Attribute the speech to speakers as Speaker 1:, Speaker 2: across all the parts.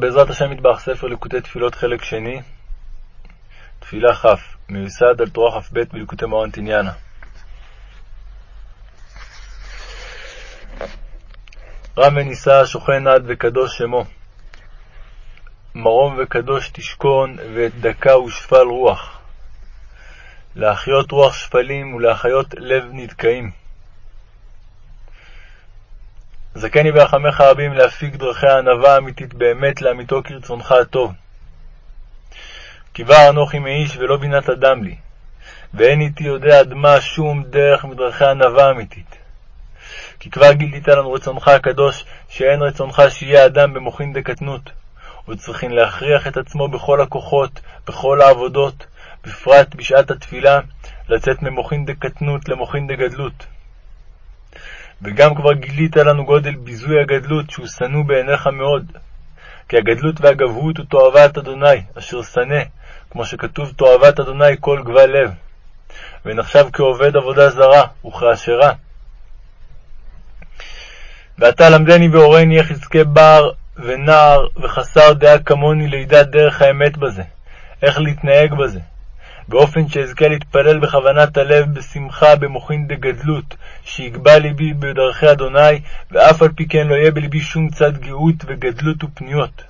Speaker 1: בעזרת השם מטבח ספר ליקוטי תפילות חלק שני, תפילה כ', מיוסד על תורה כ"ב בליקוטי מורן תניאנה. רם ונישא שוכן עד וקדוש שמו, מרום וקדוש תשכון ואת דקה ושפל רוח, להחיות רוח שפלים ולהחיות לב נדכאים. זכני ברחמך רבים להפיק דרכי הענווה האמיתית באמת לאמיתו כרצונך הטוב. כי אנוכי מאיש ולא בינת אדם לי, ואין איתי יודע עד מה שום דרך מדרכי ענווה אמיתית. כי כבר גילית לנו רצונך הקדוש, שאין רצונך שיהיה אדם במוחין דקטנות, וצריכין להכריח את עצמו בכל הכוחות, בכל העבודות, בפרט בשעת התפילה, לצאת ממוחין דקטנות למוחין דגדלות. וגם כבר גילית לנו גודל ביזוי הגדלות, שהוא שנוא בעיניך מאוד. כי הגדלות והגבהות הוא תועבת אדוני, אשר שנא, כמו שכתוב תועבת אדוני כל גבל לב. ונחשב כעובד עבודה זרה, וכאשרה. ועתה למדני והורני איך יזכה בר ונער וחסר דעה כמוני לידע דרך האמת בזה, איך להתנהג בזה, באופן שאזכה להתפלל בכוונת הלב בשמחה במוחין דגדלות, שיגבה ליבי בדרכי אדוני, ואף על פי כן לא יהיה בלבי שום צד גאות וגדלות ופניות.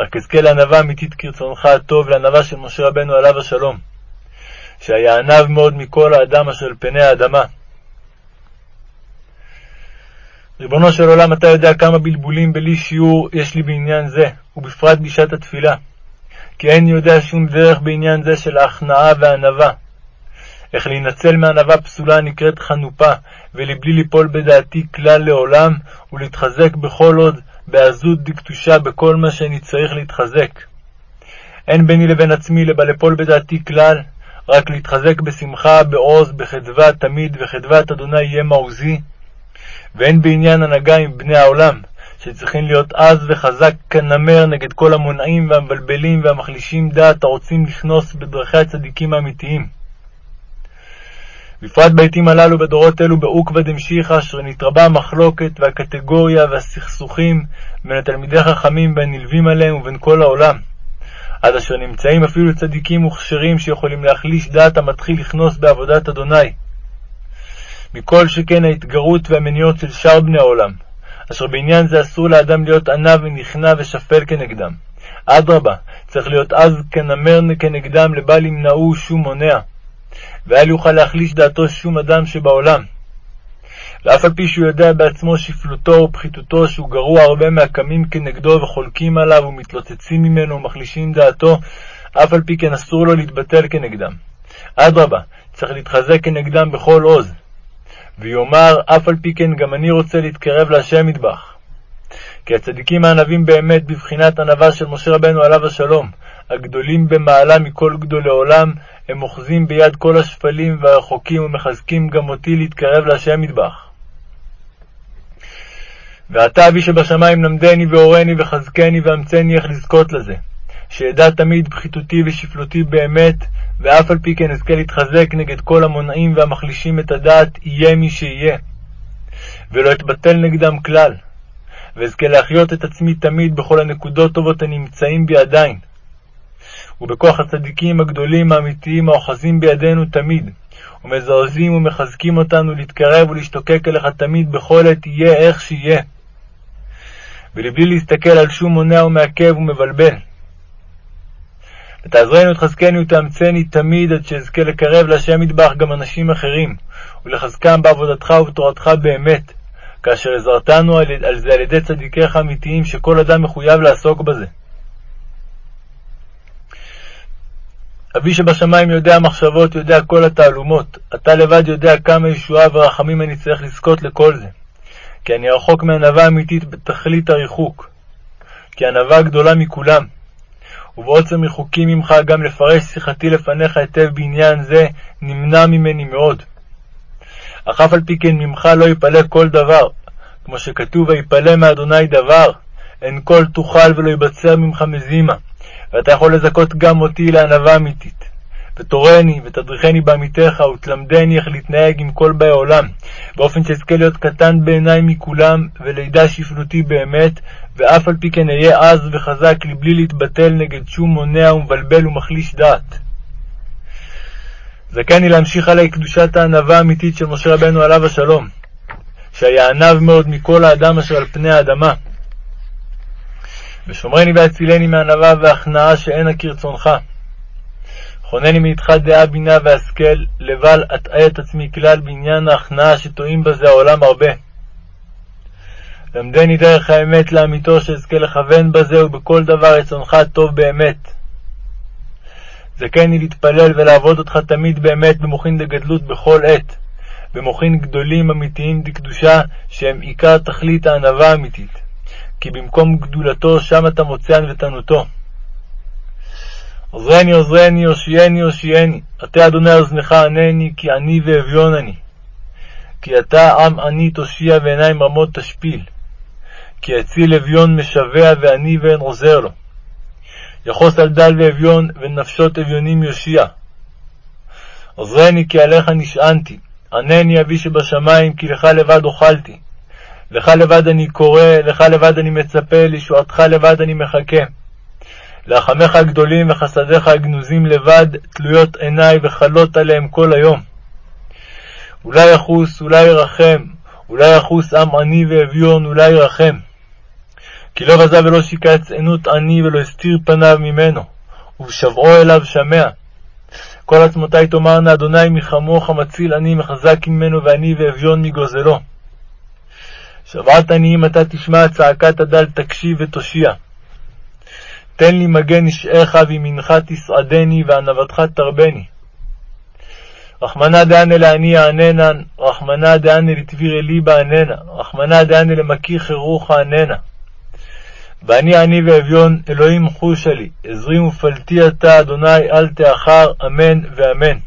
Speaker 1: רק אזכה לענווה אמיתית כרצונך הטוב, לענווה של משה רבנו עליו השלום, שהיה ענב מאוד מכל האדם אשר פני האדמה. ריבונו של עולם, אתה יודע כמה בלבולים בלי שיעור יש לי בעניין זה, ובפרט בשעת התפילה. כי אין יודע שום דרך בעניין זה של ההכנעה והענווה. איך להינצל מענווה פסולה הנקראת חנופה, ולבלי ליפול בדעתי כלל לעולם, ולהתחזק בכל עוד בעזות דקדושה בכל מה שאני צריך להתחזק. אין ביני לבין עצמי לבל ליפול בדעתי כלל, רק להתחזק בשמחה, בעוז, בחדווה תמיד, וחדוות אדוני יהיה מעוזי. ואין בעניין הנהגה עם בני העולם, שצריכים להיות עז וחזק כנמר נגד כל המונעים והמבלבלים והמחלישים דעת הרוצים לכנוס בדרכי הצדיקים האמיתיים. בפרט בעתים הללו בדורות אלו בעוקבא דמשיחא, אשר נתרבה המחלוקת והקטגוריה והסכסוכים בין התלמידי חכמים והנלווים עליהם ובין כל העולם, עד אשר נמצאים אפילו צדיקים מוכשרים שיכולים להחליש דעת המתחיל לכנוס בעבודת אדוני. מכל שכן ההתגרות והמניעות של שאר בני העולם, אשר בעניין זה אסור לאדם להיות עניו ונכנע ושפל כנגדם. אדרבה, צריך להיות עז כנמר כנגדם לבל ימנעו שום מונע, ואל יוכל להחליש דעתו שום אדם שבעולם. ואף על פי שהוא יודע בעצמו שפלותו ופחיתותו, שהוא גרוע הרבה מהקמים כנגדו וחולקים עליו ומתלוצצים ממנו ומחלישים דעתו, אף על פי כן אסור לו להתבטל כנגדם. אדרבה, צריך להתחזק כנגדם בכל עוז. ויאמר, אף על פי כן גם אני רוצה להתקרב להשם מטבח. כי הצדיקים הענבים באמת בבחינת ענווה של משה רבנו עליו השלום, הגדולים במעלה מכל גדולי עולם, הם אוחזים ביד כל השפלים והרחוקים ומחזקים גם אותי להתקרב להשם מטבח. ועתה אבי שבשמיים למדני והורני וחזקני ואמצני איך לזכות לזה, שאדע תמיד פחיתותי ושפלותי באמת, ואף על פי כן אזכה להתחזק נגד כל המונעים והמחלישים את הדעת, יהיה מי שיהיה, ולא אתבטל נגדם כלל, ואזכה להחיות את עצמי תמיד בכל הנקודות טובות הנמצאים בי עדיין, ובכוח הצדיקים הגדולים האמיתיים האוחזים בידינו תמיד, ומזרזים ומחזקים אותנו להתקרב ולהשתוקק אליך תמיד בכל עת יהיה איך שיהיה, ולבלי להסתכל על שום מונע ומעכב ומבלבל. ותעזרני ותחזקני ותאמצני תמיד עד שאזכה לקרב להשם מטבח גם אנשים אחרים, ולחזקם בעבודתך ובתורתך באמת, כאשר עזרתנו על זה על ידי צדיקיך אמיתיים, שכל אדם מחויב לעסוק בזה. אבי שבשמיים יודע מחשבות, יודע כל התעלומות. אתה לבד יודע כמה ישועה ורחמים אני צריך לזכות לכל זה. כי אני רחוק מענווה אמיתית בתכלית הריחוק. כי ענווה גדולה מכולם. ובעוצם רחוקים ממך גם לפרש שיחתי לפניך היטב בעניין זה, נמנע ממני מאוד. אך אף על פי כן ממך לא יפלא כל דבר, כמו שכתוב ויפלא מאדוני דבר, אין כל תוכל ולא יבצר ממך מזימה, ואתה יכול לזכות גם אותי לענווה אמיתית, ותורני ותדריכני בעמיתך, ותלמדני איך להתנהג עם כל באי עולם, באופן שאזכה להיות קטן בעיניי מכולם, ולידע שפלותי באמת, ואף על פי כן אהיה עז וחזק לבלי להתבטל נגד שום מונע ומבלבל ומחליש דעת. זכני להמשיך עלי קדושת הענווה האמיתית של משה רבנו עליו השלום, שהיה ענב מאוד מכל האדם אשר על פני האדמה. ושומרני והצילני מענווה והכנעה שאינה כרצונך. חונני מאיתך דעה בינה והשכל, לבל אטעה את עצמי כלל בעניין ההכנעה שטועים בזה העולם הרבה. למדני דרך האמת לאמיתו, שאזכה לכוון בזה ובכל דבר רצונך הטוב באמת. זכני להתפלל ולעבוד אותך תמיד באמת במוחין דגדלות בכל עת, במוחין גדולים אמיתיים דקדושה, שהם עיקר תכלית הענווה האמיתית, כי במקום גדולתו שם אתה מוצאן ותנותו. עוזרני עוזרני, הושיעני הושיעני, עטה אדוני אוזנך ענני, כי עני ואביון אני. כי אתה עם עני תושיע ועיניים רמות תשפיל. כי אציל אביון משווע ועני ואין עוזר לו. יחוס על דל ואביון, ונפשות אביונים יושיע. עוזרני כי עליך נשענתי, ענני אבי שבשמיים, כי לך לבד אוכלתי. לך לבד אני קורא, לך לבד אני מצפה, לישועתך לבד אני מחכה. לחמך הגדולים וחסדיך הגנוזים לבד, תלויות עיניי וחלות עליהם כל היום. אולי יחוס, אולי ירחם, אולי יחוס עם עני ואביון, אולי ירחם. כי לא רזה ולא שיקץ ענות עני ולא הסתיר פניו ממנו, ובשבעו אליו שמע. כל עצמותי תאמרנה, אדוני מחמוך מציל עני מחזק ממנו ועני ואביון מגוזלו. שבעת עניים אתה תשמע צעקת הדל תקשיב ותושיע. תן לי מגן נשעך וימינך תסעדני וענוותך תרבני. רחמנא דענה לעני יעננן, רחמנא דענה לטביר אלי בעננה, רחמנא דענה למקיא חירוך עננה. ואני עני ואביון, אלוהים חושה לי, עזרי ופלטי אתה, אדוני, אל תאחר, אמן ואמן.